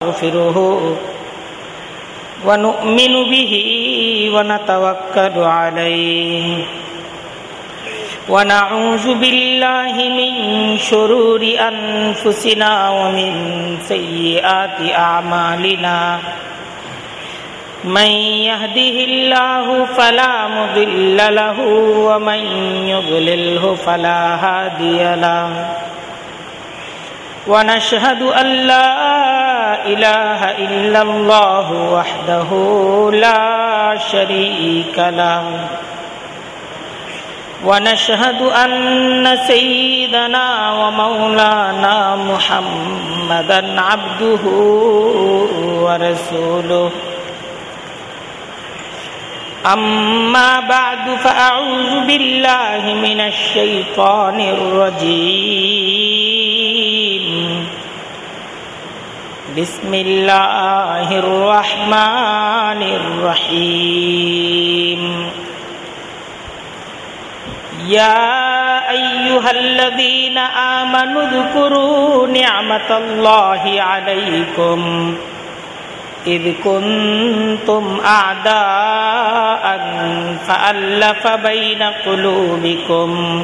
ونستغفره ونؤمن به ونتوكل عليه. ونعوذ بالله من شرور أنفسنا ومن سيئات أعمالنا. من يهده الله فلا مضل له ومن يضلله فلا هادي له. ونشهد أن لا إله إلا الله وحده لا شريك له. ونشهد أن سيدنا ومولانا محمدا عبده ورسوله. أما بعد فأعوذ بالله من الشيطان الرجيم. بسم الله الرحمن الرحيم يا أيها الذين آمنوا اذكروا نعمة الله عليكم إذ كنتم أعداء فألف بين قلوبكم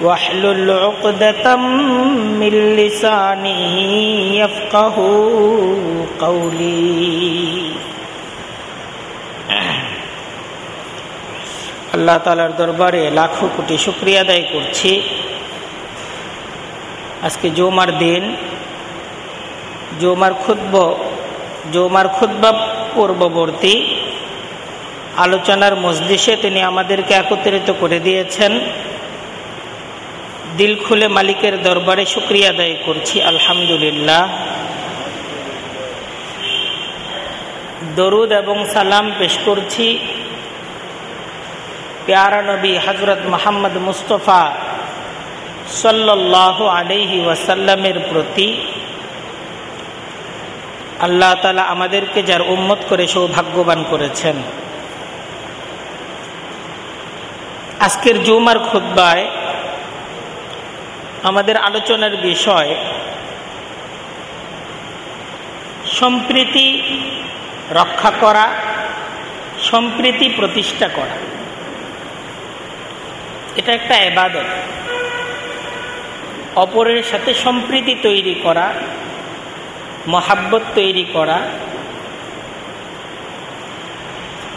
واحلل عقدة من لساني يفقه قولي আল্লাহ তালার দরবারে লাখো কোটি শুক্রিয়া আদায় করছি আজকে জৌমার দিন জৌমার খুদ্ব জৌমার খুদ্া পূর্ববর্তী আলোচনার মসজিষে তিনি আমাদেরকে একত্রিত করে দিয়েছেন দিল খুলে মালিকের দরবারে শুক্রিয়া আদায় করছি, আলহামদুলিল্লাহ। দরুদ এবং সালাম পেশ করছি প্যারা নবী হজরত মোহাম্মদ মুস্তফা সাল্লাহ আলহি ওয়াসাল্লামের প্রতি। আল্লাহ তালা আমাদেরকে যার উম্মত করে সৌভাগ্যবান করেছেন। আজকের জুমার খুদ্বায় আমাদের আলোচনার বিষয় সম্প্রীতি রক্ষা করা, সম্প্রীতি প্রতিষ্ঠা করা। এটা একটা এবাদত অপরের সাথে সম্প্রীতি তৈরি করা, মহাব্বত তৈরি করা,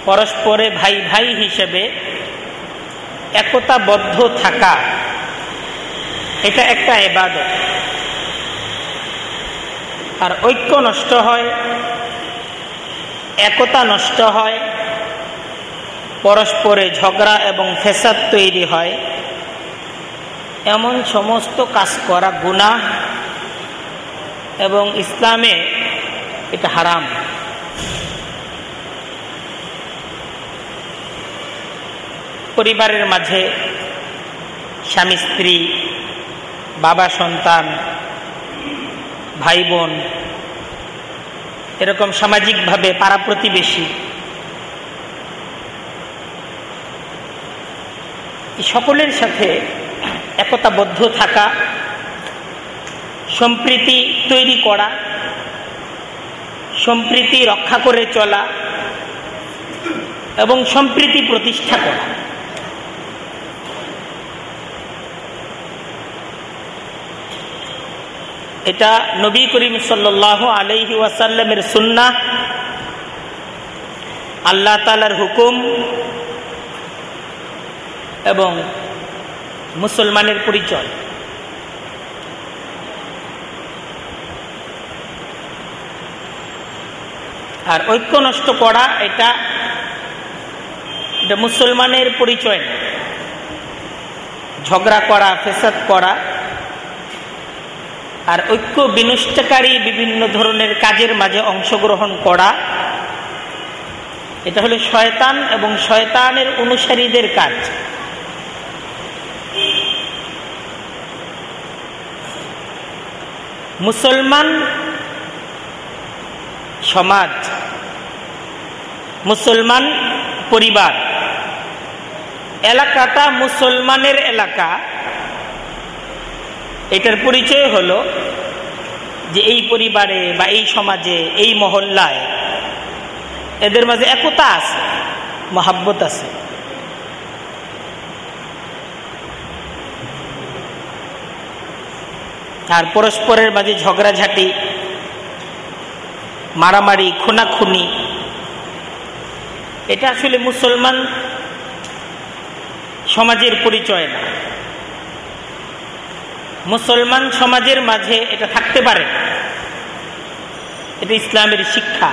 পরস্পরে ভাই ভাই হিসেবে একতাবদ্ধ থাকা। এটা একটা এবাদত আর ঐক্য নষ্ট হয়, একতা নষ্ট হয়, পরস্পরে ঝগড়া এবং ফেসাদ তৈরি হয়। এমন সমস্ত কাজ করা গুণা এবং ইসলামে এটা হারাম। পরিবারের মাঝে স্বামী স্ত্রী বাবা সন্তান ভাই বোন এরকম সামাজিকভাবে পাড়া প্রতিবেশী সকলের সাথে একতাবদ্ধ থাকা, সম্প্রীতি তৈরি করা, সম্প্রীতি রক্ষা করে চলা এবং সম্প্রীতি প্রতিষ্ঠা করা। এটা নবী করিম সাল্লাহ আলহি ওয়াসাল্লামের সুন্না আল্লাহ তালার হুকুম এবং মুসলমানের পরিচয়। আর ঐক্য নষ্ট করা এটা মুসলমানের পরিচয় ঝগড়া করা, ফেসাদ করা আর ঐক্য বিনষ্টকারী বিভিন্ন ধরনের কাজের মাঝে অংশগ্রহণ করা। এটা হলো শয়তান এবং শয়তানের অনুসারীদের কাজ। মুসলমান সমাজ, মুসলমান পরিবার, এলাকাটা মুসলমানের এলাকা। এটার পরিচয় হলো যে এই পরিবারে বা এই সমাজে, এই মহল্লায় এদের মাঝে একতা আছে, মহাব্বত আছে। আর পরস্পরের মাঝে ঝগড়াঝাটি, মারামারি, খুনাখুনি, এটা আসলে মুসলমান সমাজের পরিচয় না। মুসলমান সমাজের মাঝে এটা থাকতে পারে। এটা ইসলামের শিক্ষা।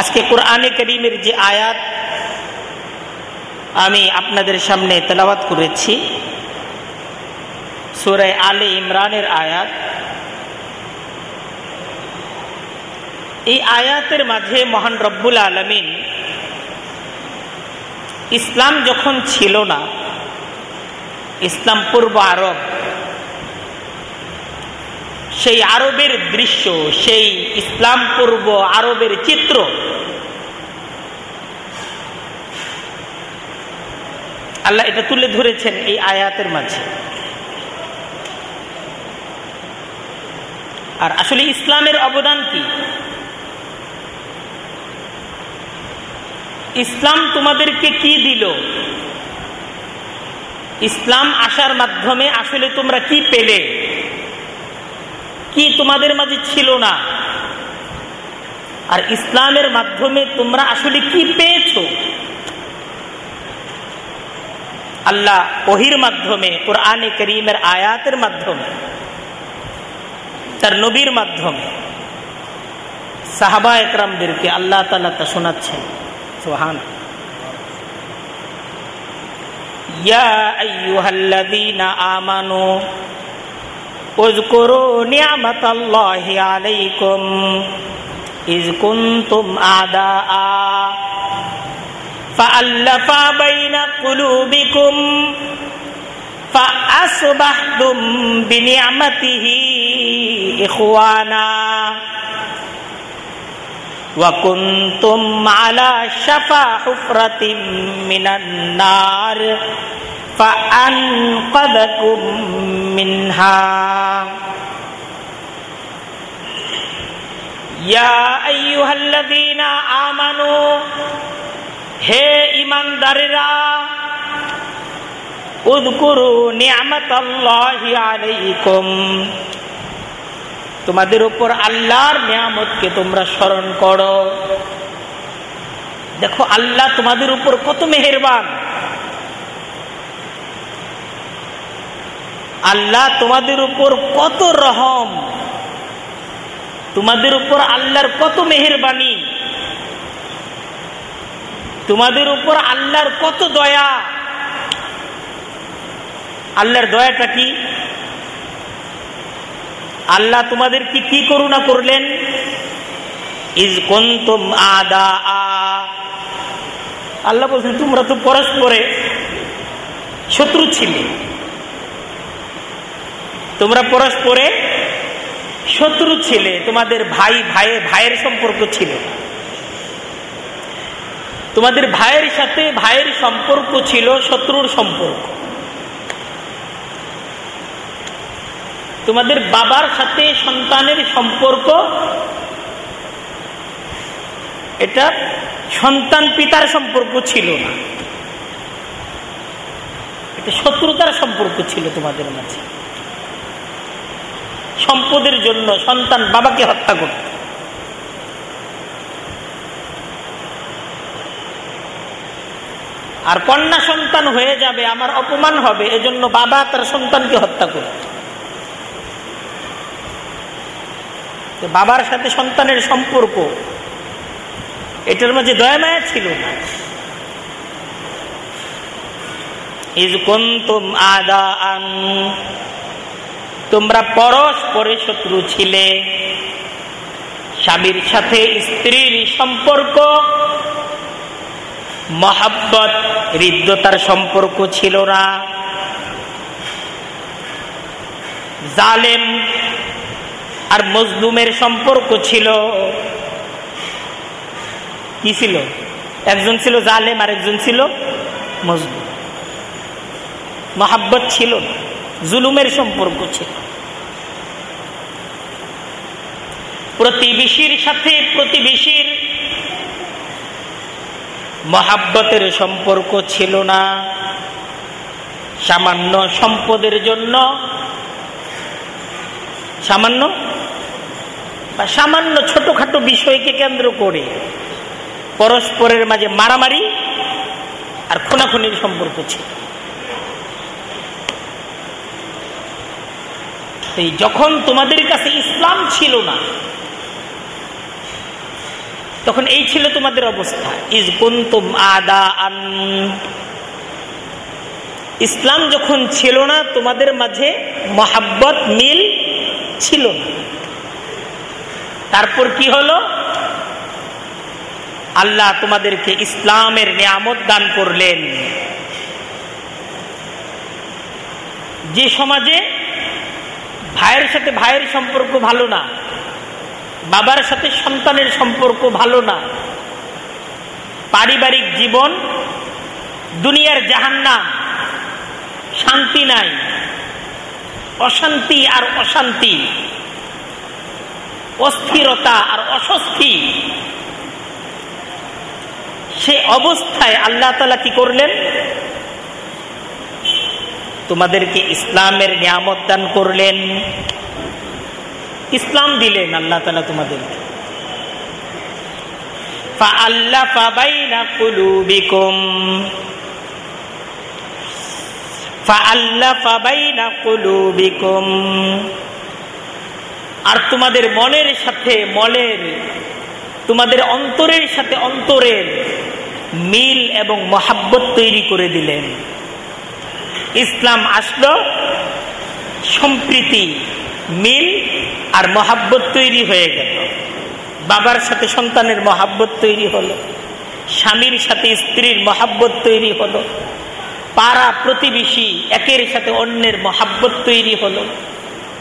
আজকে কোরআনে করিমের যে আয়াত, আমি আপনাদের সামনে তেলাবাত করেছি। সুরায় আলে ইমরানের আয়াত। এই আয়াতের মাঝে মহান রব্বুল আলমিন ইসলাম যখন ছিল না ইসলাম পূর্ব আরব, সেই আরবের দৃশ্য, সেই ইসলাম পূর্ব আরবের চিত্র, আল্লাহ এটা তুলে ধরেছেন এই আয়াতের মাঝে। আর আসলে ইসলামের অবদান কি? ইসলাম তোমাদেরকে কি দিল? ইসলাম আসার মাধ্যমে আসলে তোমরা কি পেলে? কি তোমাদের মাঝে ছিল না? আর ইসলামের মাধ্যমে তোমরা আসলে কি পেয়েছ? আল্লাহ ওহির মাধ্যমে, কোরআনে করিমের আয়াতের মাধ্যমে, তার নবীর মাধ্যমে সাহাবা একরামদেরকে আল্লাহ তালা তা শোনাচ্ছেন। সোহান يا أيها الذين آمنوا اذكروا نعمة الله عليكم إذ كنتم أعداء فألف بين قلوبكم فأصبحتم بنعمته إخوانا وكنتم على شفا حفرة من النار فأنقذكم منها يا أيها الذين آمنوا হে ইমানদারেরা উদকুরু নিয়ামত আলাইকুম তোমাদের উপর আল্লাহর নিয়ামতকে তোমরা স্মরণ করো। দেখো, আল্লাহ তোমাদের উপর কত মেহেরবান। আল্লাহ তোমাদের উপর কত রহম। তোমাদের উপর আল্লাহর কত মেহেরবানি। তোমাদের উপর আল্লাহর কত দয়া। আল্লাহর দয়াটা কি? আল্লাহ তোমাদের কি কি করুণা করলেন? ইজ কন্তুম আদা আল্লাহ বলছেন, তোমরা তো পরস্পরে শত্রু ছিলে। তোমরা পরস্পরে শত্রু ছিলে, তোমাদের ভাই, ভাইয়ে, ভাইয়ের সম্পর্ক ছিল তোমাদের ভাইয়ের সাথে ভাইয়ের সম্পর্ক ছিল, শত্রুর সম্পর্ক। তোমাদের বাবার সাথে সন্তানের সম্পর্ক, এটা সন্তান পিতার সম্পর্ক ছিল না। এটা শত্রুতার সম্পর্ক ছিল তোমাদের মাঝে। সম্পদের জন্য সন্তান বাবাকে হত্যা করত। আর কন্যা সন্তান হয়ে যাবে, আমার অপমান হবে, এজন্য বাবা তার সন্তানকে হত্যা করত। বাবার সাথে সন্তানের সম্পর্ক। এটার মাঝে দয়া মায়া ছিল তোমরা পরস্পরে শত্রু ছিলে। স্বামীর সাথে স্ত্রীর সম্পর্ক, মহাব্বত, হৃদ্যতার সম্পর্ক ছিল না। জালেম আর মজলুমের সম্পর্ক ছিল, কি ছিল? একজন ছিল জালেম আর একজন ছিল মজলুম। মহাব্বত ছিল জুলুমের সম্পর্ক ছিল। প্রতিবেশীর সাথে প্রতিবেশীর মহাব্বতের সম্পর্ক ছিল না। সামান্য সম্পদের জন্য, সামান্য বা সামান্য ছোটখাটো বিষয়কে কেন্দ্র করে পরস্পরের মাঝে মারামারি আর খুনাখুনির সম্পর্ক ছিল। যখন তোমাদের কাছে ইসলাম ছিল না, তখন এই ছিল তোমাদের অবস্থা। ইজ কুন্তুম আদা আন ইসলাম যখন ছিল না, তোমাদের মাঝে মহাব্বত মিল ছিল না। তারপর কি হলো? আল্লাহ তোমাদেরকে ইসলামের নিয়ামত দান করলেন। যে সমাজে ভাইয়ের সাথে ভাইয়ের সম্পর্ক ভালো না, বাবার সাথে সন্তানের সম্পর্ক ভালো না, পারিবারিক জীবন, দুনিয়ার জাহান্না শান্তি নাই, অশান্তি আর অশান্তি। অস্থিরতা আর অস্বস্তি। সে অবস্থায় আল্লাহ তালা কি করলেন? তোমাদেরকে ইসলামের নিয়ামত দান করলেন। ইসলাম দিলেন আল্লাহ তালা তোমাদের তোমাদেরকে আর তোমাদের মনের সাথে মনের তোমাদের অন্তরের সাথে অন্তরের মিল এবং মহাব্বত তৈরি করে দিলেন। ইসলাম আসলো, সম্প্রীতি, মিল আর মহাব্বত তৈরি হয়ে গেল। বাবার সাথে সন্তানের মহাব্বত তৈরি হলো, স্বামীর সাথে স্ত্রীর মহাব্বত তৈরি হলো, পাড়া প্রতিবেশী একের সাথে অন্যের মহাব্বত তৈরি হলো।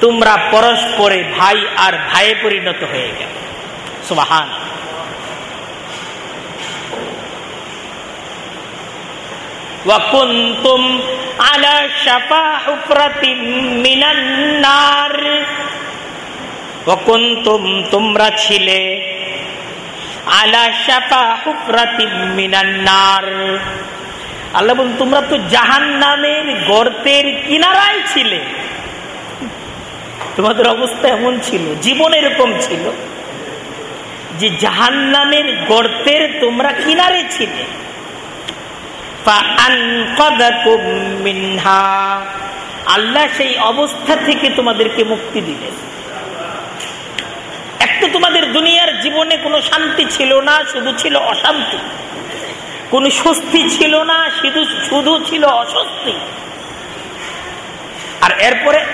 তোমরা পরস্পরে ভাই আর ভাইয়ে পরিণত হয়ে গেল সুবাহান وكنتم على شفا حفرة من النار وكنتم তোমরা ছিলে আলা শাফা হুফরাতি মিনান নার আল্লাহ বলুন তোমরা তো জাহান নামের গর্তের কিনারায় ছিলে তোমাদের অবস্থা এমন ছিল, জীবন এরকম ছিল যে জাহান নামের গর্তের তোমরা কিনারে ছিলে। আল্লাহ সেই অবস্থা থেকে তোমাদেরকে মুক্তি দিলেন। এক তোমাদের দুনিয়ার জীবনে কোনো শান্তি ছিল না, শুধু ছিল অশান্তি। কোনো স্বস্তি ছিল না, শুধু শুধু ছিল অস্বস্তি। আর এরপরে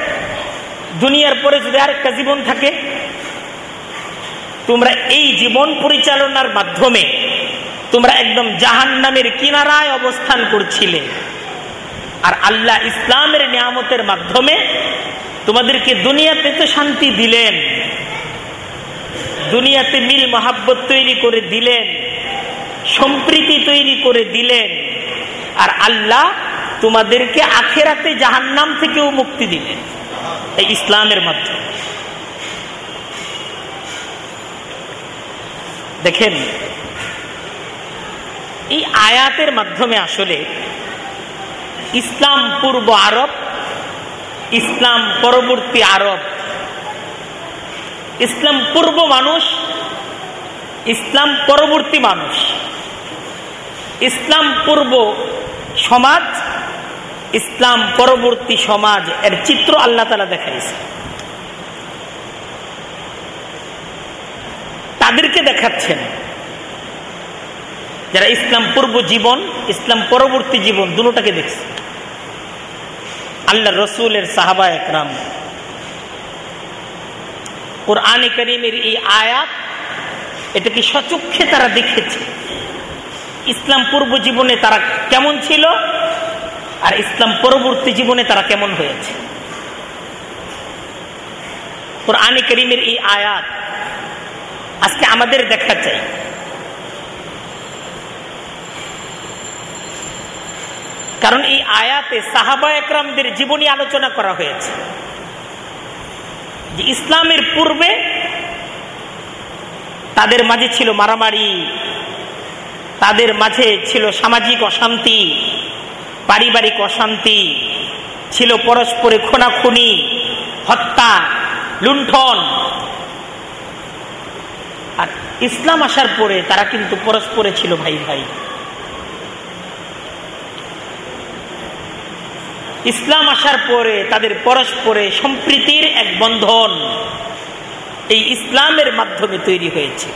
দুনিয়ার পরে যদি আরেকটা জীবন থাকে, তোমরা এই জীবন পরিচালনার মাধ্যমে তোমরা একদম জাহান নামের কিনারায় অবস্থান করছিলে। আর আল্লাহ ইসলামের নিয়ামতের মাধ্যমে তোমাদেরকে দুনিয়াতে তো শান্তি দিলেন, দুনিয়াতে মিল মহাব্বত তৈরি করে দিলেন, সম্প্রীতি তৈরি করে দিলেন, আর আল্লাহ তোমাদেরকে আখেরাতে জাহান্নাম থেকেও মুক্তি দিলেন। এই ইসলামের মাধ্যমে দেখেন, এই আয়াতের মাধ্যমে আসলে ইসলাম পূর্ব আরব, ইসলাম পরবর্তী আরব। ইসলাম পূর্ব মানুষ, ইসলাম পরবর্তী মানুষ। ইসলাম পূর্ব সমাজ ইসলাম পরবর্তী সমাজ এর চিত্র আল্লাহ তালা দেখাইছে। তাদেরকে দেখাচ্ছেন যারা ইসলাম পূর্ব জীবন, ইসলাম পরবর্তী জীবন দুটাকে দেখছে। আল্লাহ রসুলের সাহাবা একরাম। কোরআনে করিমের এই আয়াত, এটাকে সচক্ষে তারা দেখেছে। ইসলাম পূর্ব জীবনে তারা কেমন ছিল? আর ইসলাম পরবর্তী জীবনে তারা কেমন হয়েছে? কোরআনে করিমের এই আয়াত আজকে আমাদের দেখা চাই। কারণ এই আয়াতে সাহাবা একরামদের জীবনী আলোচনা করা হয়েছে। যে ইসলামের পূর্বে তাদের মাঝে ছিল মারামারি, তাদের মাঝে ছিল সামাজিক অশান্তি পারিবারিক অশান্তি ছিল পরস্পরে খুনাখুনি, হত্যা, লুণ্ঠন। আর ইসলাম আসার পরে তারা কিন্তু পরস্পরে ছিল ভাই ভাই। ইসলাম আসার পরে তাদের পরস্পরে সম্প্রীতির এক বন্ধন এই ইসলামের মাধ্যমে তৈরি হয়েছে।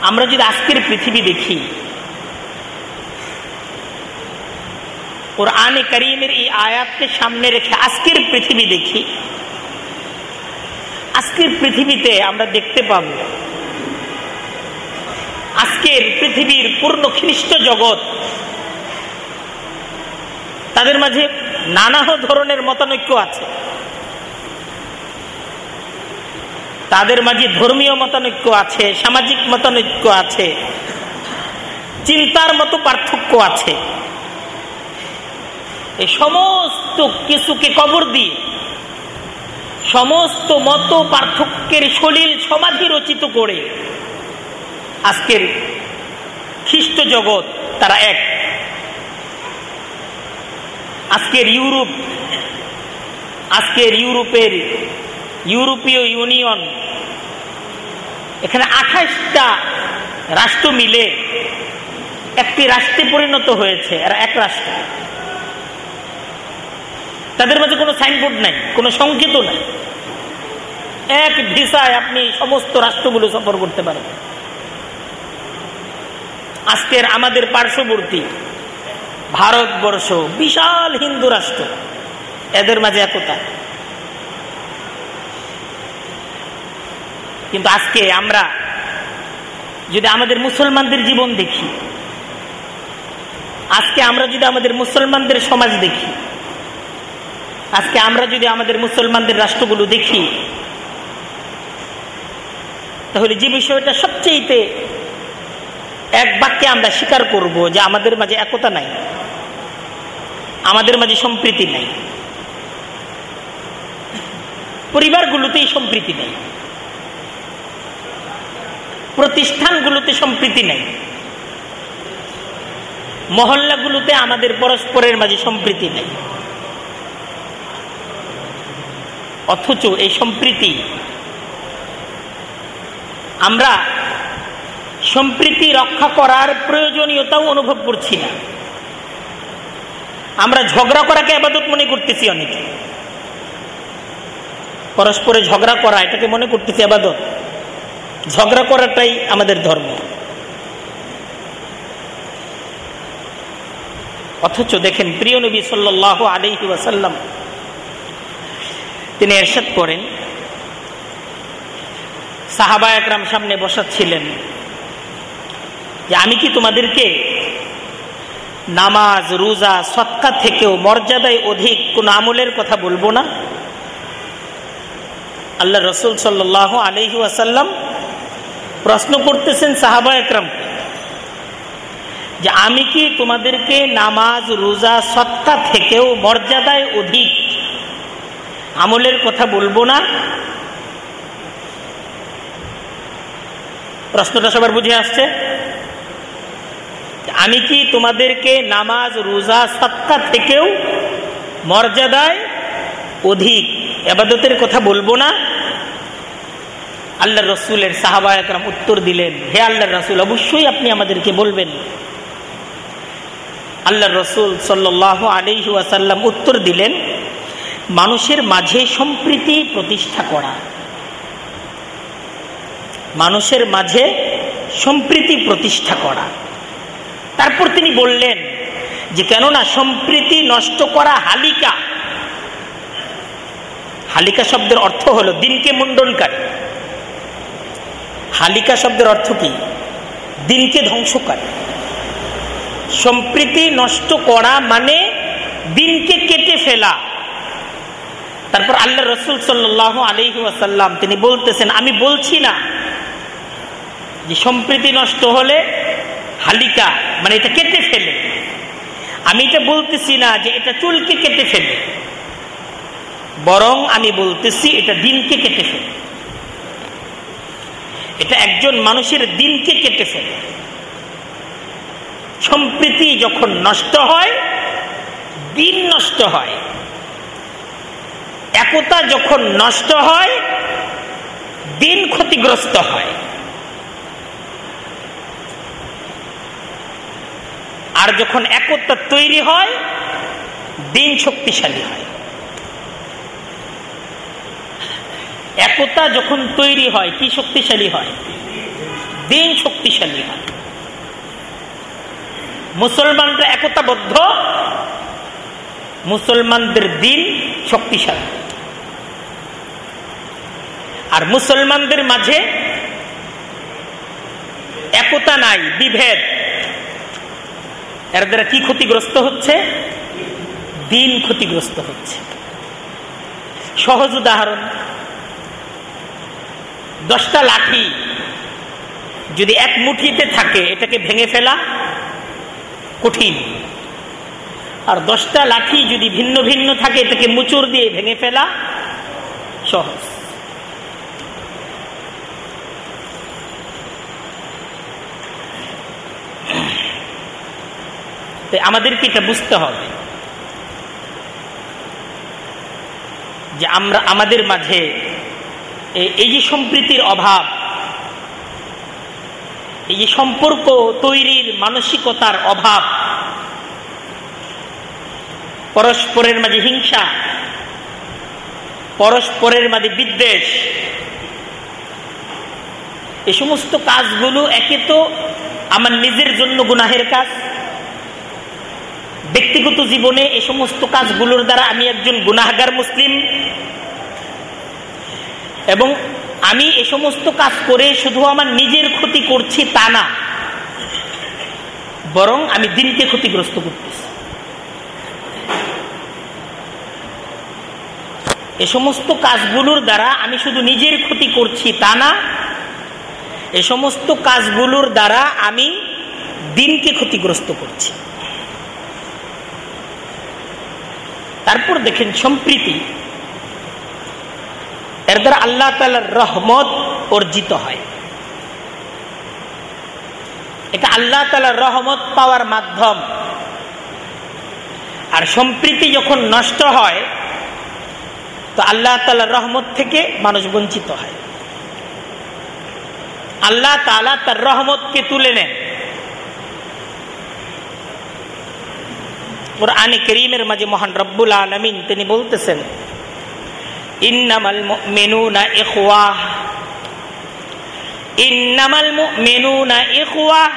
আমরা যদি আজকের পৃথিবী দেখি ওর আনে করিমের এই আয়াতকে সামনে রেখে আজকের পৃথিবী দেখি। আজকের পৃথিবীতে আমরা দেখতে পাব, আজকের পৃথিবীর পূর্ণ খ্রিস্ট জগৎ, তাদের মাঝে নানা ধরনের মতানৈক্য আছে। তাদের মাঝে ধর্মীয় মতানৈক্য আছে, সামাজিক মতানৈক্য আছে, চিন্তার মতো পার্থক্য আছে। এই সমস্ত কিছুকে কবর দিয়ে, সমস্ত মত পার্থক্যের সলিল সমাধি রচিত করে, আজকের খ্রিস্ট জগৎ তারা এক। আজকের ইউরোপ, আজকের ইউরোপের ইউরোপীয় ইউনিয়ন, এখানে আঠাশটা রাষ্ট্র মিলে একটি রাষ্ট্রে পরিণত হয়েছে, এরা এক রাষ্ট্র। তাদের মাঝে কোনো সাইনবোর্ড নাই, কোনো সংকেত নাই। এক ভিসায় আপনি সমস্ত রাষ্ট্রগুলো সফর করতে পারেন আজকের আমাদের পার্শ্ববর্তী ভারতবর্ষ বিশাল হিন্দু রাষ্ট্র, এদের মাঝে একতা। কিন্তু আজকে আমরা যদি আমাদের মুসলমানদের জীবন দেখি, আজকে আমরা যদি আমাদের মুসলমানদের সমাজ দেখি আজকে আমরা যদি আমাদের মুসলমানদের রাষ্ট্রগুলো দেখি, তাহলে যে বিষয়টা সবচেয়েতে এক বাক্যে আমরা স্বীকার করব যে আমাদের মাঝে একতা নাই, আমাদের মাঝে সম্প্রীতি নাই, পরিবারগুলোতেই সম্প্রীতি নেই, প্রতিষ্ঠানগুলোতে সম্প্রীতি নেই, মহল্লাগুলোতে আমাদের পরস্পরের মাঝে সম্প্রীতি নেই। অথচ এই সম্প্রীতি আমরা সম্প্রীতি রক্ষা করার প্রয়োজনীয়তাও অনুভব করছি না। আমরা ঝগড়া করাকে আবাদত মনে করতেছি অনেকে। পরস্পরে ঝগড়া করা, এটাকে মনে করতেছি আবাদত। ঝগড়া করাটাই আমাদের ধর্ম। অথচ দেখেন, প্রিয় নবী সাল্লাহ আলহি ওয়াসাল্লাম তিনি এরশাদ করেন। সাহাবা একরাম সামনে বসাচ্ছিলেন যে আমি কি তোমাদেরকে নামাজ, রোজা, সৎকা থেকেও মর্যাদায় অধিক কোন আমলের কথা বলব না? আল্লাহ রসুল সাল্লাহ আলহি আসাল্লাম প্রশ্ন করতেছেন সাহাবা একরাম, যে আমি কি তোমাদেরকে নামাজ, রোজা, সৎকা থেকেও মর্যাদায় অধিক আমলের কথা বলব না। প্রশ্নটা সবার বুঝে আসছে? আমি কি তোমাদেরকে নামাজ, রোজা, সৎকা থেকেও মর্যাদায় অধিক এবাদতের কথা বলব না? আল্লাহ রসুলের সাহাবা একরাম উত্তর দিলেন, হে আল্লাহ রসুল, অবশ্যই আপনি আমাদেরকে বলবেন। আল্লাহ রসুল সাল্লাহ আলিহি ওয়াসাল্লাম উত্তর দিলেন মানুষের মাঝে সম্প্রীতি প্রতিষ্ঠা করা। মানুষের মাঝে সম্প্রীতি প্রতিষ্ঠা করা। তারপর তিনি বললেন যে, কেননা সম্প্রীতি নষ্ট করা হালিকা। হালিকা শব্দের অর্থ হলো দিনকে মুন্ডনকারী হালিকা শব্দের অর্থ কি? দিনকে ধ্বংসকারী। সম্প্রীতি নষ্ট করা মানে দিনকে কেটে ফেলা। তারপর আল্লাহ রসুল সাল্লাহ আলহি তিনি বলতেছেন, আমি বলছি না যে সম্প্রীতি নষ্ট হলে হালিকা মানে এটা কেটে ফেলে। আমি এটা বলতেছি না যে এটা চুলকে কেটে ফেলে। বরং আমি বলতেছি এটা দিনকে কেটে ফেলে। এটা একজন মানুষের দিনকে কেটে ফেলে। সম্প্রীতি যখন নষ্ট হয়, দিন নষ্ট হয়। একতা যখন নষ্ট হয়, দিন ক্ষতিগ্রস্ত হয়। আর যখন একতা তৈরি হয়, দিন শক্তিশালী হয়। একতা যখন তৈরি হয়, কি শক্তিশালী হয়? দিন শক্তিশালী হয়। মুসলমানরা একতাবদ্ধ, মুসলমানদের দিন শক্তিশালী। আর মুসলমানদের মাঝে একতা নাই, বিভেদ। এর দ্বারা কি ক্ষতিগ্রস্ত হচ্ছে? দিন ক্ষতিগ্রস্ত হচ্ছে। সহজ উদাহরণ, দশটা লাঠি যদি এক মুঠিতে থাকে, এটাকে ভেঙে ফেলা কঠিন। আর দশটা লাঠি যদি ভিন্ন ভিন্ন থাকে, এটাকে মুচুর দিয়ে ভেঙে ফেলা সহজ। আমাদেরকে এটা বুঝতে হবে। যে আমরা আমাদের মাঝে এই যে সম্প্রীতির অভাব, এই যে সম্পর্ক তৈরির মানসিকতার অভাব, পরস্পরের মাঝে হিংসা, পরস্পরের মাঝে বিদ্বেষ, এ সমস্ত কাজগুলো একে তো আমার নিজের জন্য গুনাহের কাজ ব্যক্তিগত জীবনে এ সমস্ত কাজগুলোর দ্বারা আমি একজন গুনাহগার মুসলিম। এবং আমি এ সমস্ত কাজ করে শুধু আমার নিজের ক্ষতি করছি তা না, বরং আমি দিনকে ক্ষতিগ্রস্ত করতেছি। এ সমস্ত কাজগুলোর দ্বারা আমি শুধু নিজের ক্ষতি করছি তা না এ সমস্ত কাজগুলোর দ্বারা আমি দিনকে ক্ষতিগ্রস্ত করছি। তারপর দেখেন সম্প্রীতি। এর দ্বারা আল্লাহ তালার রহমত অর্জিত হয়। এটা আল্লাহ তালার রহমত পাওয়ার মাধ্যম। আর সম্প্রীতি যখন নষ্ট হয়, তো আল্লাহ তালার রহমত থেকে মানুষ বঞ্চিত হয়। আল্লাহ তালা তার রহমতকে তুলে নেন। কোরআনে করিমের মাঝে মহান রব্বুল আলমিন তিনি বলতেছেন ইন্নামাল মুমিনুনা ইখওয়াহ ইন্নামাল মুমিনুনা ইখওয়াহ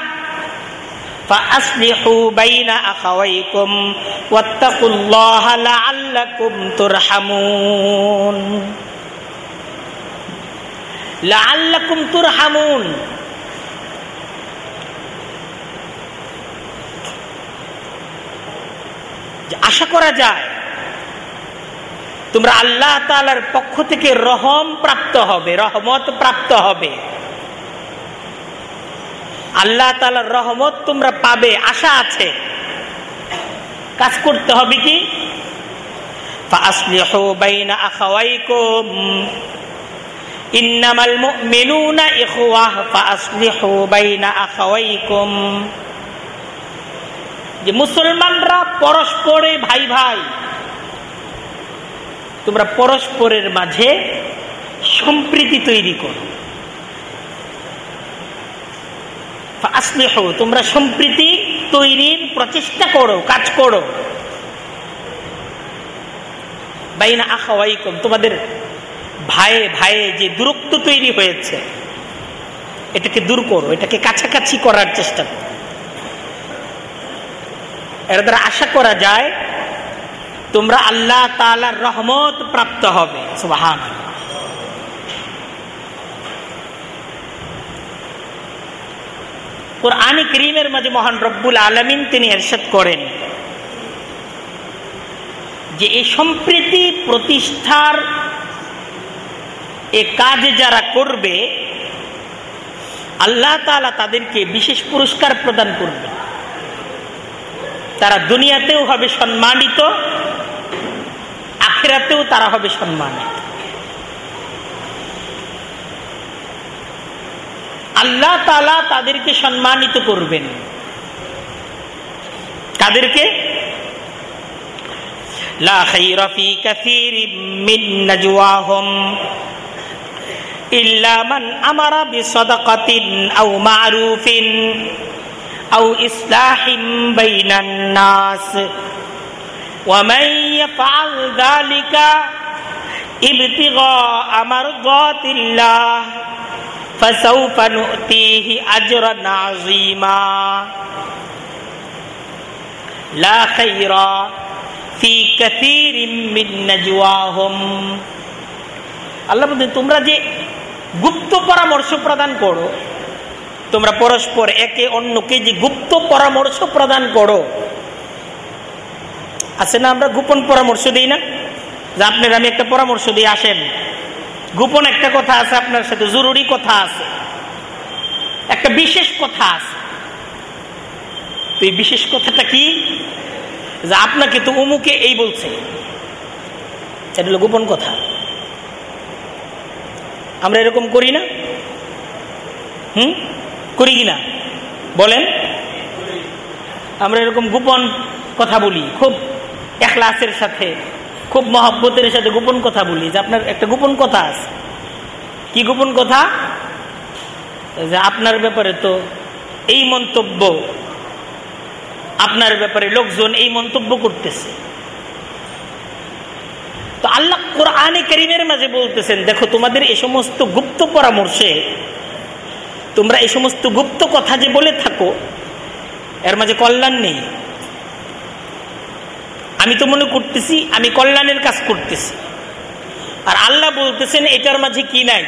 فأصلحوا بين أخويكم واتقوا الله لعلكم ترحمون لعلكم ترحمون আশা করা যায়, তোমরা আল্লাহ তালার পক্ষ থেকে রহম প্রাপ্ত হবে, রহমত প্রাপ্ত হবে। আল্লাহ তালার রহমত তোমরা পাবে, আশা আছে। কাজ করতে হবে কি? ইন্নামাল মুমিনুনা ইখওয়াহ ফাসলিহু বাইনা আখাওয়াইকুম। যে মুসলমানরা পরস্পরে ভাই ভাই। তোমরা পরস্পরের মাঝে সম্প্রীতি তৈরি করো। আসলে হো তোমরা সম্প্রীতি তৈরির প্রচেষ্টা করো, কাজ করো। বাইনা আখাওয়াইকম, তোমাদের ভাইয়ে ভাইয়ে যে দূরত্ব তৈরি হয়েছে, এটাকে দূর করো, এটাকে কাছাকাছি করার চেষ্টা করো। এর দ্বারা আশা করা যায় তোমরা আল্লাহ তালার রহমত প্রাপ্ত হবে। সুবাহান কোরআন করিমের মাঝে মহান রব্বুল আলমিন তিনি এরশাদ করেন যে এই সম্প্রীতি প্রতিষ্ঠার এ কাজ যারা করবে, আল্লাহ তালা তাদেরকে বিশেষ পুরস্কার প্রদান করবে। তারা দুনিয়াতেও হবে সম্মানিত, আখেরাতেও তারা হবে সম্মানিত। আল্লাহ তালা তাদেরকে সম্মানিত করবেন। তাদেরকে ইল্লা আমারা বিসদাকাতিন أو معروف أو إصلاح بين الناس ومن يفعل ذلك ابتغاء مرضات الله فسوف نؤتيه أجرا عظيما لا خير في كثير من نجواهم আল্লাহ বলছেন তোমরা যে গুপ্ত পরামর্শ প্রদান করো তোমরা পরস্পর একে অন্যকে যে গুপ্ত পরামর্শ প্রদান করো। আছে না আমরা গোপন পরামর্শ দিই না? যে আপনার আমি একটা পরামর্শ দিয়ে আসেন। গোপন একটা কথা আছে, আপনার সাথে জরুরি কথা আছে। একটা বিশেষ কথা আছে। তো এই বিশেষ কথাটা কি? যে আপনাকে তো অমুকে এই বলছে। এটা হলো গোপন কথা। আমরা এরকম করি না? হুম? করি কিনা? বলেন। আমরা এরকম গোপন কথা বলি, খুব একলাসের সাথে, খুব মহব্বতের সাথে গোপন কথা বলি, যে আপনার একটা গোপন কথা আছে। কি গোপন কথা? যে আপনার ব্যাপারে তো এই মন্তব্য, আপনার ব্যাপারে লোকজন এই মন্তব্য করতেছে। তো আল্লাহ কোরআনে করিমের মাঝে বলতেছেন, দেখো তোমাদের এই সমস্ত গুপ্ত পরামর্শে তোমরা এই সমস্ত গুপ্ত কথা যে বলে থাকো, এর মাঝে কল্যাণ নেই। আমি তো মনে করতেছি, আমি কল্যাণের কাজ করতেছি। আর আল্লাহ বলতেছেন, এটার মাঝে কি নাই?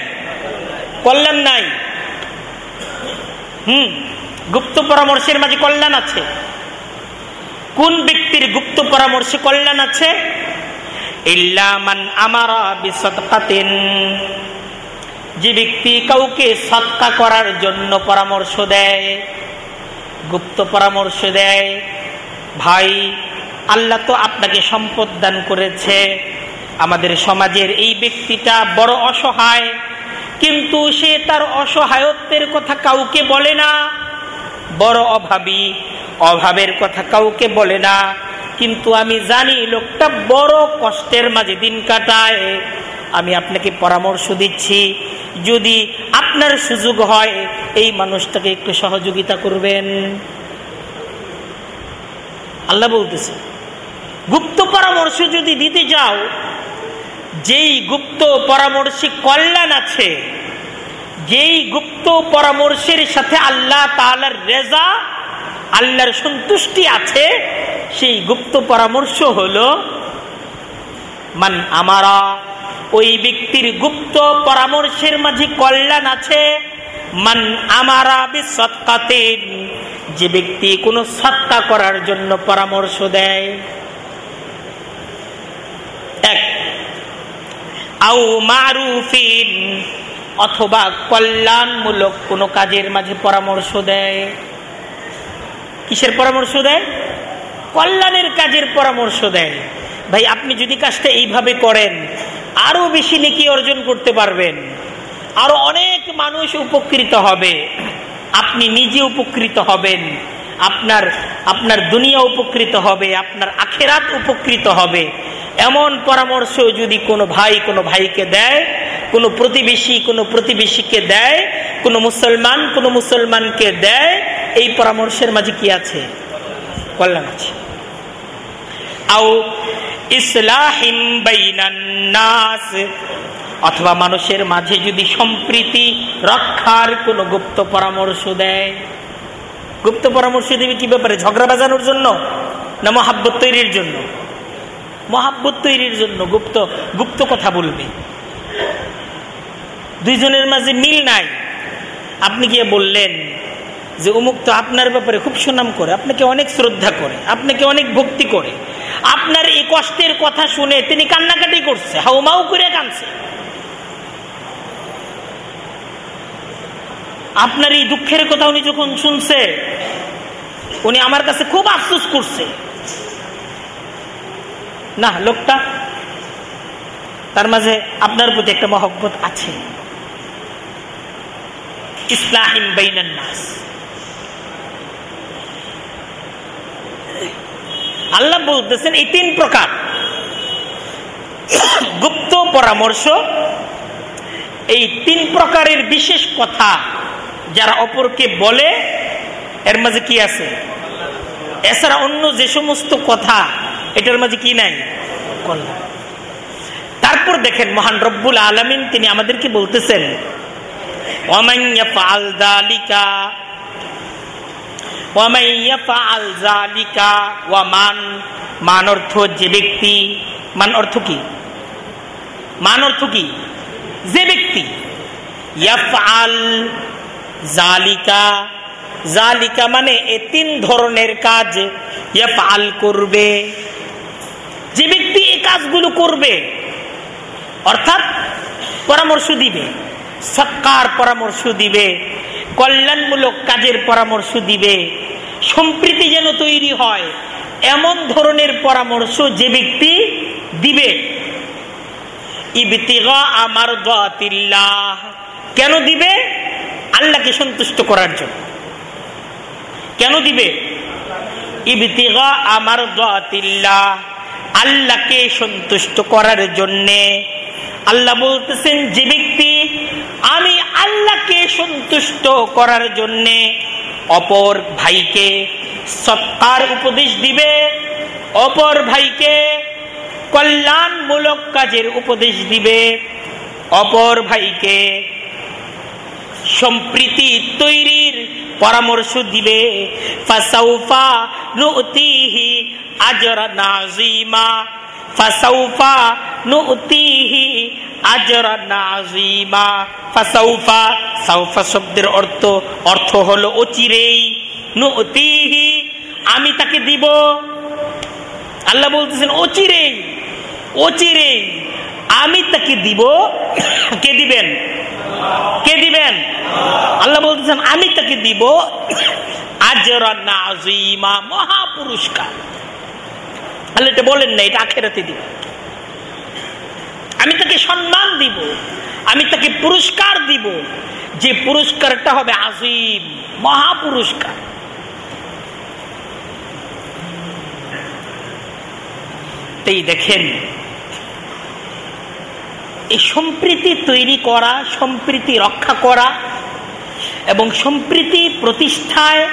কল্যাণ নাই। হুম, গুপ্ত পরামর্শের মাঝে কল্যাণ আছে। কোন ব্যক্তির গুপ্ত পরামর্শে কল্যাণ আছে? ইল্লামান আমারা বিসদকাতিন। যে ব্যক্তি কাউকে সৎকা করার জন্য পরামর্শ দেয়, গুপ্ত পরামর্শ দেয়, ভাই, আল্লাহ তো আপনাকে সম্পদ দান করেছে, আমাদের সমাজের এই ব্যক্তিটা বড় অসহায়, কিন্তু সে তার অসহায়ত্বের কথা কাউকে বলে না। বড় অভাবী, অভাবের কথা কাউকে বলে না, কিন্তু আমি জানি লোকটা বড় কষ্টের মাঝে দিন কাটায়। আমি আপনাকে পরামর্শ দিচ্ছি, যদি আপনার সুযোগ হয়, এই মানুষটাকে একটু সহযোগিতা করবেন। আল্লাহ বলতেছে, গুপ্ত পরামর্শ যদি দিতে যাও, যেই গুপ্ত পরামর্শী কল্যাণ আছে, যেই গুপ্ত পরামর্শের সাথে আল্লাহ তালার রেজা, আল্লাহর সন্তুষ্টি আছে, সেই গুপ্ত পরামর্শ হল, মান আমারা ওই ব্যক্তির গুপ্ত পরামর্শের মাঝে কল্যাণ আছে। মান আমারা বিসৎকাতেন, যে ব্যক্তি কোনো সৎকা করার জন্য পরামর্শ দেয়। এক মারুফিন, অথবা কল্যাণমূলক কোনো কাজের মাঝে পরামর্শ দেয়। কিসের পরামর্শ দেয়? কল্যাণের কাজের পরামর্শ দেয়। ভাই, আপনি যদি কাজটা এইভাবে করেন আরও বেশি নেকি অর্জন করতে পারবেন। আরও অনেক মানুষ উপকৃত হবে। আপনি নিজে উপকৃত হবেন। আপনার আপনার দুনিয়া উপকৃত হবে, আপনার আখেরাত উপকৃত হবে। এমন পরামর্শ যদি কোনো ভাই, কোনো ভাইকে দেয়, কোনো প্রতিবেশী, কোনো প্রতিবেশীকে দেয়, কোনো মুসলমান, কোনো মুসলমানকে দেয়, এই পরামর্শের মাঝে কি আছে? কল্যাণ আছে। আও নাস। অথবা মানুষের মাঝে যদি সম্প্রীতি রক্ষার কোনো গুপ্ত পরামর্শ দেয়। গুপ্ত পরামর্শ দেবে কি ব্যাপারে? ঝগড়া বাজানোর জন্য না মহাব্বত তৈরির জন্য? মহাব্বত তৈরির জন্য গুপ্ত গুপ্ত কথা বলবে। দুইজনের মাঝে মিল নাই। আপনি গিয়ে বললেন যে, অমুক তো আপনার ব্যাপারে খুব সুনাম করে, আপনাকে অনেক শ্রদ্ধা করে, আপনাকে অনেক ভক্তি করে। আপনার এই কষ্টের কথা শুনে তিনি কান্নাকাটি করছে, হাউমাউ করে কানছে আপনার এই দুঃখের কথা উনি যখন শুনছে, উনি আমার কাছে খুব আফসোস করছে। না, লোকটা, তার মাঝে আপনার প্রতি একটা মহব্বত আছে। ইসলাহিম বাইনান আল্লাহ বলতেছেন, এই তিন প্রকার। গুপ্ত পরামর্শ, এই তিন প্রকারের বিশেষ কথা যারা অপরকে বলে, এর মাঝে কি আছে? এছাড়া অন্য যে সমস্ত কথা, এটার মাঝে কি নাই? তারপর দেখেন, মহান রব্বুল আলমিন তিনি আমাদেরকে বলতেছেন মান অর্থ যে ব্যক্তি, মান অর্থ কি? মান অর্থ কি? যে ব্যক্তি। জালিকা জালিকা মানে এ তিন ধরনের কাজ ইয়াফআল করবে। যে ব্যক্তি এই কাজগুলো করবে, অর্থাৎ পরামর্শ দিবে, সৎকার পরামর্শ দিবে কল্যাণমূলক কাজের পরামর্শ দিবে। সম্প্রীতি যেন তৈরি হয়, এমন ধরনের পরামর্শ যে ব্যক্তি দিবে। আমার কেন দিবে? আল্লাহকে সন্তুষ্ট করার জন্য। কেন দিবে? আমার আল্লাহকে সন্তুষ্ট করার জন্যে। আল্লাহ বলতেছেন, যে ব্যক্তি আল্লাহকে সন্তুষ্ট করার জন্যে অপর ভাইকে সৎকার উপদেশ দিবে, অপর ভাইকে কল্যাণমূলক কাজের উপদেশ দিবে, অপর ভাইকে সম্প্রীতি তৈরির পরামর্শ দিবে। আজরা নাজিমা ফাসাউফা নুতিহি আজরা শব্দের অর্থ অর্থ হলো অচিরেই। আমি তাকে দিব। আল্লাহ বলতেছেন, অচিরেই অচিরেই। আমি তাকে দিব। কে দিবেন? কে দিবেন? আল্লাহ বলতেছেন, আমি তাকে দিব। আজিমা মহা পুরস্কার বলেন না এটা আখেরাতে দিব আমি তাকে সম্মান দিব, আমি তাকে পুরস্কার দিব। যে পুরস্কারটা হবে আজিম মহা পুরস্কার দেখেন, এই সম্প্রীতি তৈরি করা, সম্প্রীতি রক্ষা করা এবং সম্প্রীতি প্রতিষ্ঠায়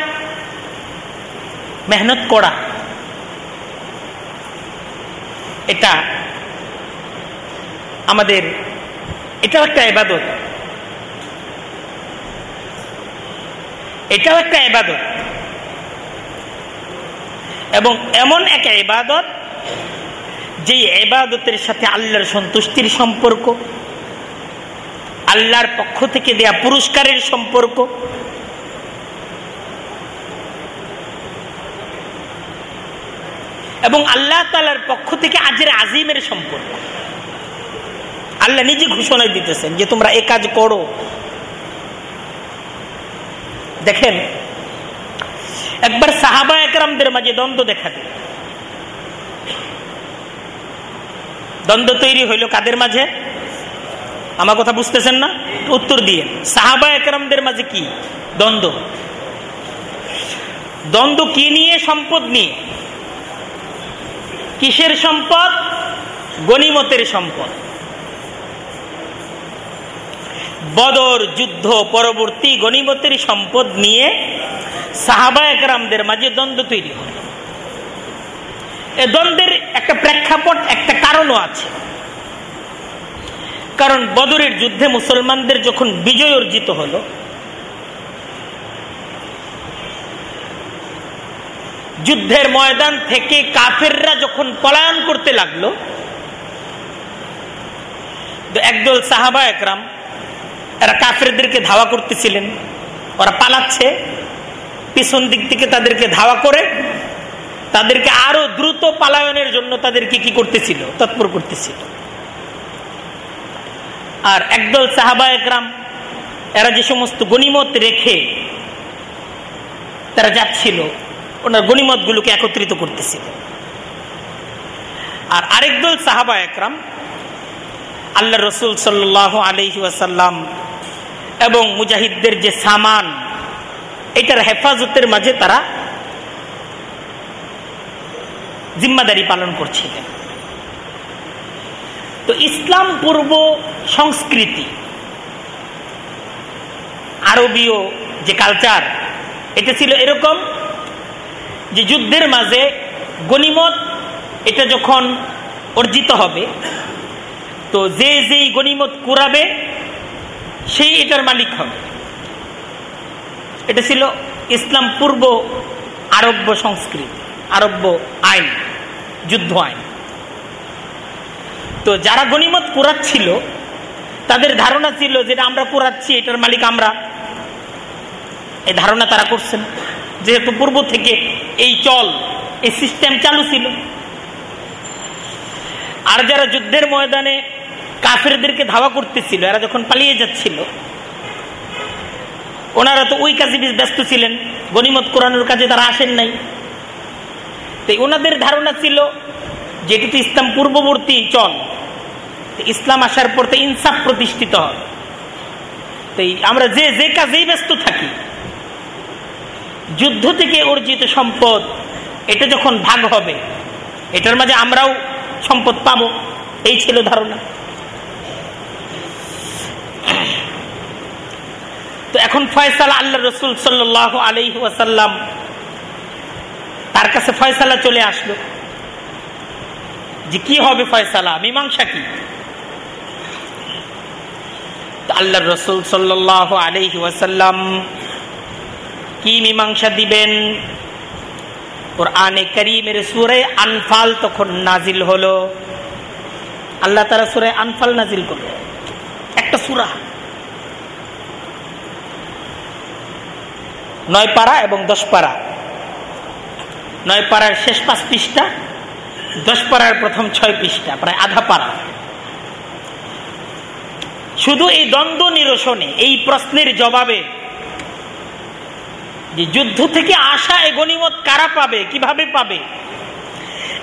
মেহনত করা, এটা আমাদের, এটাও একটা এবাদত এটাও একটা এবাদত এবং এমন এক এবাদত যে এবাদতের সাথে আল্লাহর সন্তুষ্টির সম্পর্ক, আল্লাহর পক্ষ থেকে দেয়া পুরস্কারের সম্পর্ক। এবং আল্লাহ তালার পক্ষ থেকে আজের আজিমের সম্পর্ক। আল্লাহ নিজে ঘোষণা দিতেছেন যে তোমরা এ কাজ করো। দেখেন, একবার সাহাবা একরামদের মাঝে দ্বন্দ্ব দেখা দেয় দ্বন্দ্ব তৈরি হইল কাদের মাঝে? আমার কথা বুঝতেছেন না? উত্তর দিয়ে। সাহাবা একরামদের মাঝে কি? দ্বন্দ্ব। দ্বন্দ্ব কি নিয়ে? সম্পদ নিয়ে। কিসের সম্পদ? গণিমতের সম্পদ। বদর, যুদ্ধ, পরবর্তী গণিমতের সম্পদ নিয়ে সাহাবা একরামদের মাঝে দ্বন্দ্ব তৈরি হল। এ দ্বন্দ্বের একটা প্রেক্ষাপট, একটা কারণও আছে। কারণ বদরের যুদ্ধে মুসলমানদের যখন বিজয় অর্জিত হলো, যুদ্ধের ময়দান থেকে কাফেররা যখন পলায়ন করতে লাগল একদল সাহাবা একরাম এরা কাফেরদেরকে ধাওয়া করতেছিলেন। ওরা পালাচ্ছে, পিছন দিক থেকে তাদেরকে ধাওয়া করে, তাদেরকে আরও দ্রুত পালায়নের জন্য তাদেরকে কি করতেছিল? তৎপর করতেছিল। আর একদল সাহাবা একরাম, এরা যে সমস্ত গণিমত রেখে তারা যাচ্ছিল, ওনার গণিমত গুলোকে একত্রিত করতেছিল। আর আরেক দল সাহাবা একরাম আল্লাহ রসুল সাল্লাহ আলহি ওয়াসাল্লাম এবং মুজাহিদদের যে সামান, এটার হেফাজতের মাঝে তারা জিম্মাদারি পালন করছিলেন। তো ইসলাম পূর্ব সংস্কৃতি, আরবীয় যে কালচার, এটা ছিল এরকম যে যুদ্ধের মাঝে গণিমত এটা যখন অর্জিত হবে তো যে যেই গণিমত কুরাবে সেই এটার মালিক হবে। এটা ছিল ইসলাম পূর্ব আরব্য সংস্কৃতি, আরব্য আইন, যুদ্ধ আইন। তো যারা গণিমত কুরাচ্ছিল তাদের ধারণা ছিল যেটা আমরা কুরাচ্ছি এটার মালিক আমরা। এই ধারণা তারা করছেন। যেহেতু পূর্ব থেকে এই চল, এই সিস্টেম চালু ছিল। আর যারা যুদ্ধের ময়দানে কাফেরদেরকে ধাওয়া করতেছিল, এরা যখন পালিয়ে যাচ্ছিল, ওনারা তো ওই কাজে ব্যস্ত ছিলেন, গণিমত কোরআনের কাজে তারা আসেন নাই। তাই ওনাদের ধারণা ছিল, যেটি তো ইসলাম পূর্ববর্তী চল ইসলাম আসার পর তো ইনসাফ প্রতিষ্ঠিত হয়। তাই আমরা যে যে কাজেই ব্যস্ত থাকি, যুদ্ধ থেকে অর্জিত সম্পদ, এটা যখন ভাগ হবে, এটার মাঝে আমরাও সম্পদ পাবো, এই ছিল ধারণা। তো এখন ফয়সালা আল্লাহ রসুল সাল্লাহ আলহি ওয়াসাল্লাম তার কাছে ফয়সালা চলে আসলো। যে কি হবে ফয়সালা? মীমাংসা কি? আল্লাহ রসুল সাল্লাহ আলহি ওয়াসাল্লাম কি মীমাংসা দিবেন? কোরআনে করিমের সুরে আনফাল তখন নাজিল হলো। আল্লাহ তারা সুরে আনফাল নাজিল করল। একটা সুরা। নয় পাড়া এবং দশ পাড়া। নয় পাড়ার শেষ পাঁচ পৃষ্ঠা, দশ পাড়ার প্রথম ছয় পৃষ্ঠা, প্রায় আধা পাড়া। শুধু এই দ্বন্দ্ব নিরসনে, এই প্রশ্নের জবাবে যে যুদ্ধ থেকে আসা এ গণিমত কারা পাবে, কীভাবে পাবে,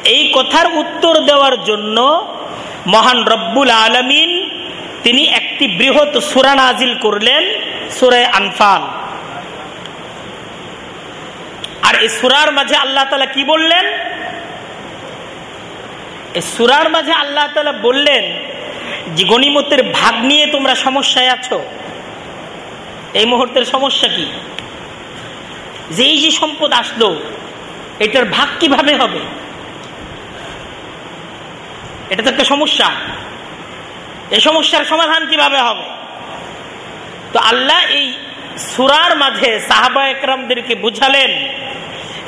এই কথার উত্তর দেওয়ার জন্য মহান রব্বুল আলমিন তিনি একটি বৃহৎ সুরা নাজিল করলেন সুরে আনফাল। আর এই সুরার মাঝে আল্লাহ তালা কি বললেন? সুরার মাঝে আল্লাহ তালা বললেন যে, গণিমতের ভাগ নিয়ে তোমরা সমস্যায় আছো। এই মুহূর্তের সমস্যা কি? যে এই যে সম্পদ আসলো, এটার ভাগ কীভাবে হবে? এটা তো একটা সমস্যা। এই সমস্যার সমাধান কীভাবে হবে? তো আল্লাহ এই সুরার মাঝে সাহাবা একরামদেরকে বুঝালেন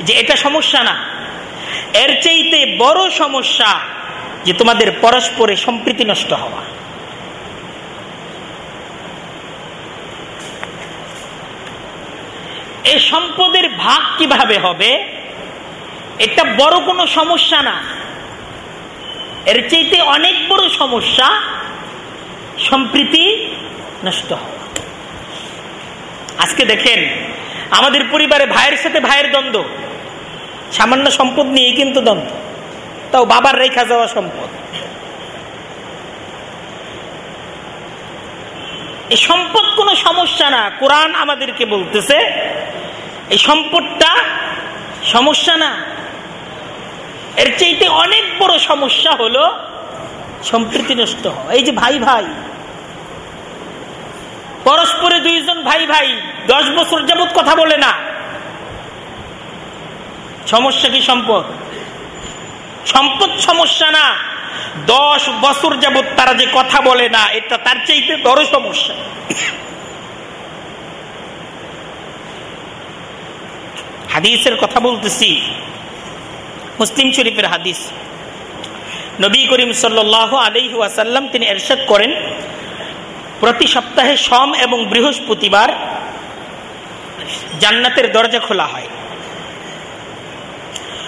যে এটা সমস্যা না। এর চাইতে বড় সমস্যা যে তোমাদের পরস্পরে সম্প্রীতি নষ্ট হওয়া। এই সম্পদের ভাগ কীভাবে হবে? এটা বড় কোনো সমস্যা না। এর চাইতে অনেক বড় সমস্যা সম্প্রীতি নষ্ট হওয়া। আজকে দেখেন, আমাদের পরিবারে ভাইয়ের সাথে ভাইয়ের দ্বন্দ্ব। সামান্য সম্পদ নিয়ে কিন্তু দ্বন্দ্ব তাও বাবার রেখা যাওয়া সম্পদ। এই সম্পদ কোনো সমস্যা না, কোরআন আমাদেরকে বলতেছে, এই সম্পদটা সমস্যা না। এর চাইতে অনেক বড় সমস্যা হলো সম্প্রীতি নষ্ট এই যে ভাই ভাই, পরস্পরে দুইজন ভাই ভাই, দশ বছর যাবৎ কথা বলে না। সমস্যা কি সম্পদ? সম্পদ সমস্যা না। দশ বছর যাবৎ তারা যে কথা বলে না, এটা তার চাইতে বড় সমস্যা। হাদিসের কথা বলতেছি। মুসলিম শরীফের হাদিস। নবী করিম সাল্লাহ আলহি ওয়াসাল্লাম তিনি এরশাদ করেন, প্রতি সপ্তাহে সম এবং বৃহস্পতিবার জান্নাতের দরজা খোলা হয়।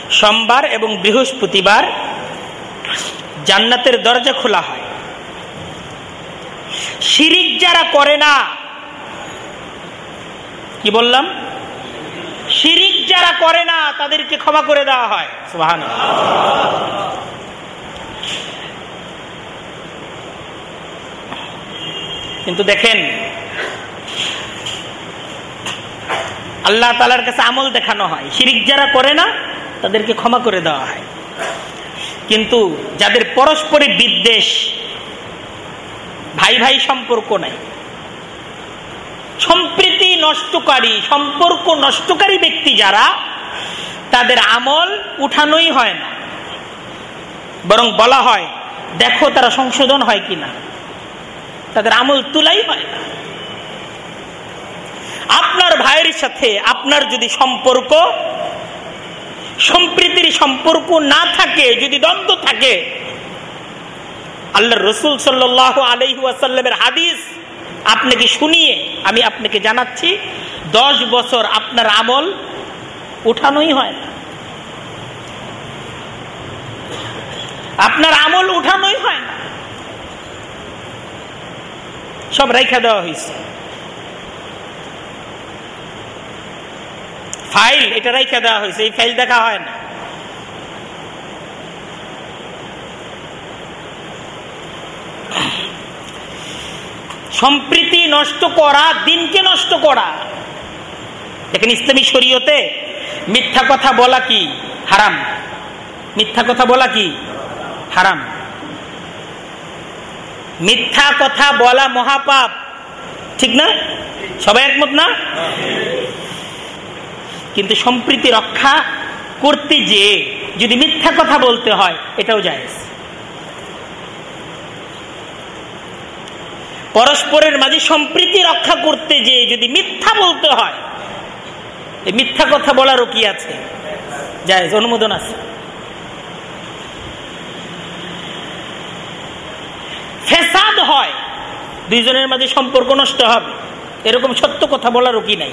সোমবার এবং বৃহস্পতিবার জান্নাতের দরজা খোলা হয়। শিরিক যারা করে না, কি বললাম? শিরিক যারা করে না, তাদেরকে ক্ষমা করে দেওয়া হয়। কিন্তু দেখেন, আল্লাহ তালার কাছে আমল দেখানো হয়। শিরিক যারা করে না তাদেরকে ক্ষমা করে দেওয়া হয়। কিন্তু যাদের পরস্পরে বিদ্বেষ ভাই ভাই সম্পর্ক নাই, সম্প্রীতি নষ্টকারী, সম্পর্ক নষ্টকারী ব্যক্তি যারা, তাদের আমল উঠানোই হয় না। বরং বলা হয়, দেখো তারা সংশোধন হয় কিনা? তাদের আমল তুলাই হয় না। আপনার ভাইয়ের সাথে আপনার যদি সম্পর্ক সম্প্রীতির সম্পর্ক না থাকে, যদি দ্বন্দ্ব থাকে আল্লাহ রসুল সাল্লাহ আলহাসাল্লামের হাদিস আপনাকে শুনিয়ে, আমি আপনাকে জানাচ্ছি, দশ বছর আপনার আমল উঠানোই হয় না। আপনার আমল উঠানোই হয় না। সব রেখা দেওয়া হয়েছে ফাইল, এটা রেখা দেওয়া হয়েছে, এই ফাইল দেখা হয় না। সম্প্রীতি নষ্ট করা, দিনকে নষ্ট করা। দেখেন ইসলামী শরীয়তে মিথ্যা কথা বলা কি? হারাম। মিথ্যা কথা বলা কি? হারাম। মিথ্যা কথা বলা মহাপাপ। ঠিক না? সবাই একমত না? কিন্তু সম্প্রীতি রক্ষা করতে যে, যদি মিথ্যা কথা বলতে হয়, এটাও যায় পরস্পরের মাঝে সম্প্রীতি রক্ষা করতে যে, যদি মিথ্যা বলতে হয় মিথ্যা কথা বলারও কি আছে? যায় অনুমোদন আছে। ফেসাদ হয়, দুইজনের মাঝে সম্পর্ক নষ্ট হবে। এরকম সত্য কথা বলারও কি নাই?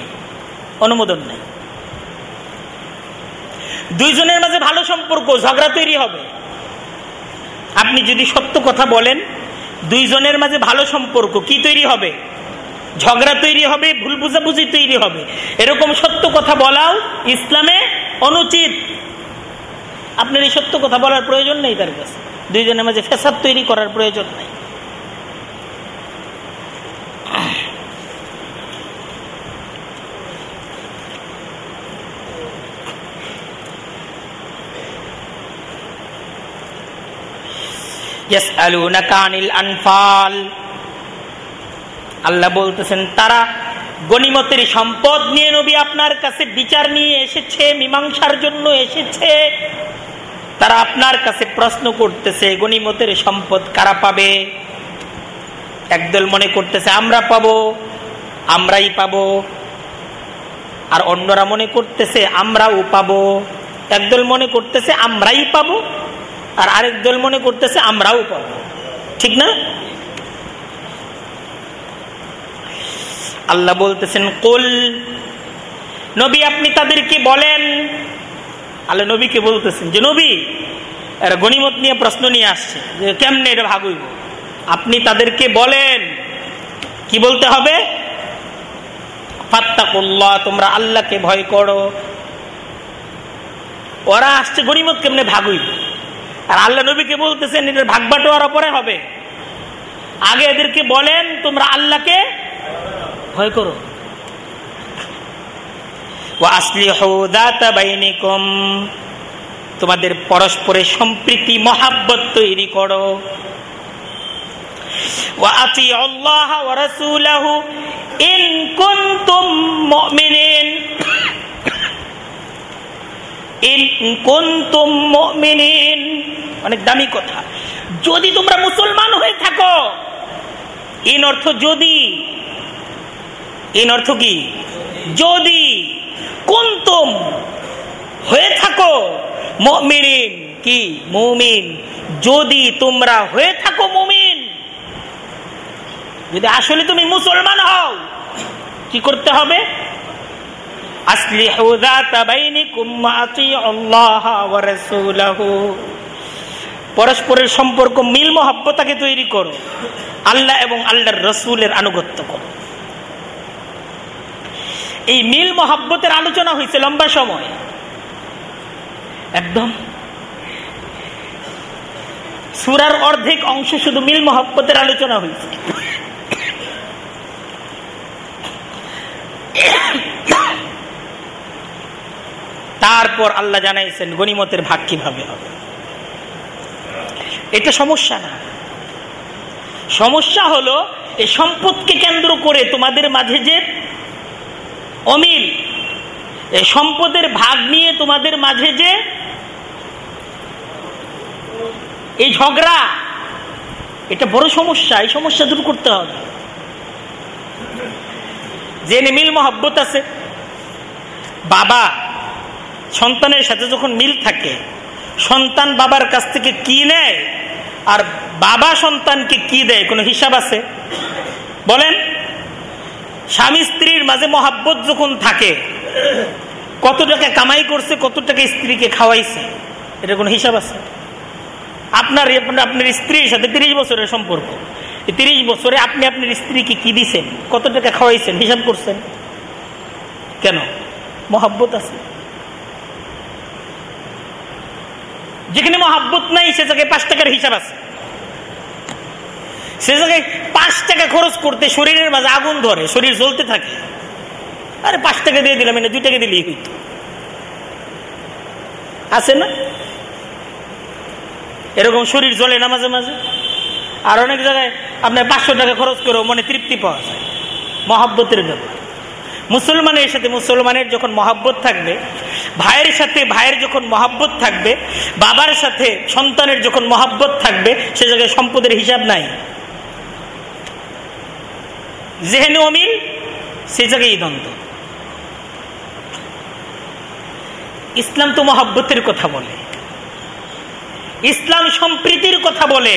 অনুমোদন নাই। দুইজনের মাঝে ভালো সম্পর্ক, ঝগড়া তৈরি হবে। আপনি যদি সত্য কথা বলেন, দুইজনের মাঝে ভালো সম্পর্ক কি তৈরি হবে? ঝগড়া তৈরি হবে, ভুল বুঝাবুঝি তৈরি হবে। এরকম সত্য কথা বলাও ইসলামে অনুচিত। আপনার এই সত্য কথা বলার প্রয়োজন নেই তার কাছে। দুইজনের মাঝে ফেসাদ তৈরি করার প্রয়োজন নাই। আল্লাহ বলতেছেন, তারা গনিমতের সম্পদ নিয়ে নবী আপনার কাছে বিচার নিয়ে এসেছে, মীমাংসার জন্য এসেছে। তারা আপনার কাছে প্রশ্ন করতেছে গনিমতের সম্পদ কারা পাবে? একদল মনে করতেছে, আমরা পাবো, আমরাই পাবো। আর অন্যরা মনে করতেছে, আমরাও পাবো। একদল মনে করতেছে, আমরাই পাবো। আর আরেক দল মনে করতেছে, আমরাও পাবো। ঠিক না? আল্লাহ বলতেছেন, কোল, নবী আপনি তাদেরকে বলেন। আল্লাহ নবীকে বলতেছেন যে, নবী, এরা গণিমত নিয়ে প্রশ্ন নিয়ে আসছে, যে কেমনে এটা ভাগ হইব? আপনি তাদেরকে বলেন, কি বলতে হবে? ফাত্তাকুল্লাহ, তোমরা আল্লাহকে ভয় করো। ওরা আসছে গরিমত কেমনে ভাগ হইব? আর আল্লাহ নবীকে বলতেছেন এটার ভাগ বাটোয়ার পরে হবে। আগে এদেরকে বলেন, তোমরা আল্লাহকে ভয় করো। তোমাদের পরস্পরের সম্প্রীতি, মহাব্বত তৈরি করো। আল্লাহ অনেক দামি কথা। যদি তোমরা মুসলমান হয়ে থাকো, ইন অর্থ যদি। ইন অর্থ কি? যদি কুন্তম হয়ে থাকো মমিন কি? মুমিন। যদি তোমরা হয়ে থাকো, মুমিন। যদি আসলে তুমি মুসলমান হও, কি করতে হবে? পরস্পরের সম্পর্ক, মিল মহাব্বতাকে তৈরি করো। আল্লাহ এবং আল্লাহর রসুলের আনুগত্য করো। এই মিল মহাব্বতের আলোচনা হয়েছে লম্বা সময়। একদম। সুরার অর্ধেক অংশ শুধু মিল মহাব্বতের আলোচনা হয়েছে। তারপর আল্লাহ জানাইছেন গনিমতের ভাগ কীভাবে হবে? এটা সমস্যা না। সমস্যা হলো, এই সম্পদকে কেন্দ্র করে তোমাদের মাঝে যে অমিল, এই সম্পদের ভাগ নিয়ে তোমাদের মাঝে যে এই ঝগড়া, এটা বড় সমস্যা। এই সমস্যা দূর করতে হবে। যে মিল মহব্বত আছে। বাবা সন্তানের সাথে যখন মিল থাকে, সন্তান বাবার কাছ থেকে কি নেয় আর বাবা সন্তানকে কি দেয়, কোনো হিসাব আছে? বলেন, স্বামী স্ত্রীর মাঝে মহাব্বত যখন থাকে, কত টাকা কামাই করছে, কত টাকা স্ত্রীকে খাওয়াইছে, এটা কোনো হিসাব আছে? আপনার আপনার স্ত্রীর সাথে তিরিশ বছরের সম্পর্ক তিরিশ বছরে আপনি আপনার স্ত্রীকে কি দিছেন, কত টাকা খাওয়াইছেন, হিসাব করছেন? কেন? মহাব্বত আছে। যেখানে মহাব্বত নাই, সে জায়গায় পাঁচ টাকার হিসাব আছে। সে জায়গায় পাঁচ টাকা খরচ করতে শরীরের মাঝে আগুন ধরে, শরীর জ্বলতে থাকে। আরে পাঁচ টাকা দিয়ে দিলাম, এনে দুই টাকা দিলেই হইত। আছে না? এরকম শরীর জ্বলে না মাঝে মাঝে? আর অনেক জায়গায় আপনার পাঁচশো টাকা খরচ করেও মনে তৃপ্তি পাওয়া যায়। মহাব্বতের ব্যাপার মুসলমানের সাথে মুসলমানের যখন মহাব্বত থাকবে, ভাইয়ের সাথে ভাইয়ের যখন মহাব্বত থাকবে, বাবার সাথে সন্তানের যখন মহাব্বত থাকবে, সে জায়গায় সম্পদের হিসাব নাই। জেহেনে অমিল, সে জায়গায় দ্বন্দ্ব ইসলাম তো মহাব্বতের কথা বলে। ইসলাম সম্প্রীতির কথা বলে।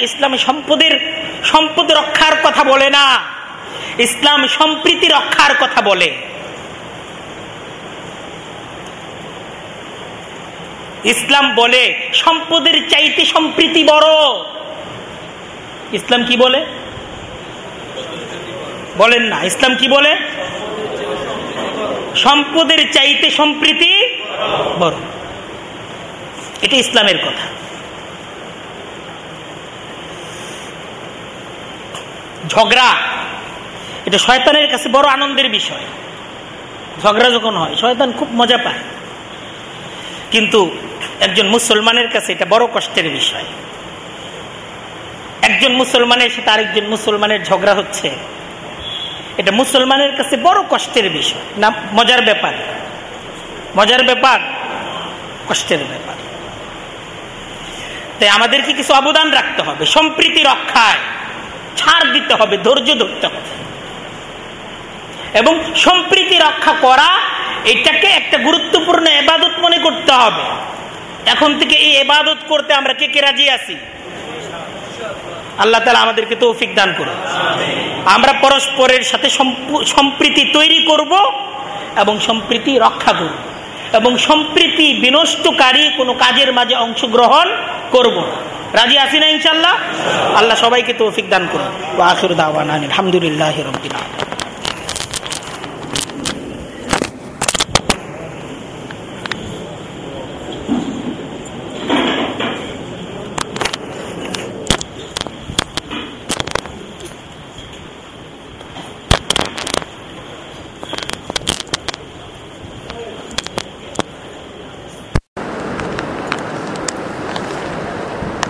ইসলাম সম্পদের, সম্পদ রক্ষার কথা বলে না। ইসলাম সম্প্রীতি রক্ষার কথা বলে। ইসলাম বলে, সম্পদের চাইতে সম্প্রীতি বড়। ইসলাম কি বলে? বলেন না, ইসলাম কি বলে? সম্পদের চাইতে সম্প্রীতি বড়। এটা ইসলামের কথা। ঝগড়া এটা শয়তানের কাছে বড় আনন্দের বিষয়। ঝগড়া যখন হয়, শয়তান খুব মজা পায়। কিন্তু একজন মুসলমানের কাছে এটা বড় কষ্টের বিষয়। একজন মুসলমানের সাথে আরেকজন মুসলমানের ঝগড়া হচ্ছে। এটা মুসলমানের কাছে বড় কষ্টের বিষয়। না, মজার ব্যাপার। মজার ব্যাপার, কষ্টের ব্যাপার। তাই আমাদেরকে কিছু অবদান রাখতে হবে। সম্প্রীতি রক্ষায় ছাড় দিতে হবে, ধৈর্য ধরতে হবে। এবং সম্প্রীতি রক্ষা করা, এটাকে একটা গুরুত্বপূর্ণ এবাদত মনে করতে হবে। এখন থেকে এই এবাদত করতে আমরা কে কে রাজি আছি? আল্লাহ তালা আমাদেরকে তৌফিক দান করুন। আমরা পরস্পরের সাথে সম্প্রীতি তৈরি করব এবং সম্প্রীতি রক্ষা করব। এবং সম্প্রীতি বিনষ্টকারী কোনো কাজের মাঝে অংশগ্রহণ করব রাজি আসি না ইনশাল্লাহ আল্লাহ সবাইকে তৌফিক দান করুন। আখির দাওয়ান আলহামদুলিল্লাহ রবিন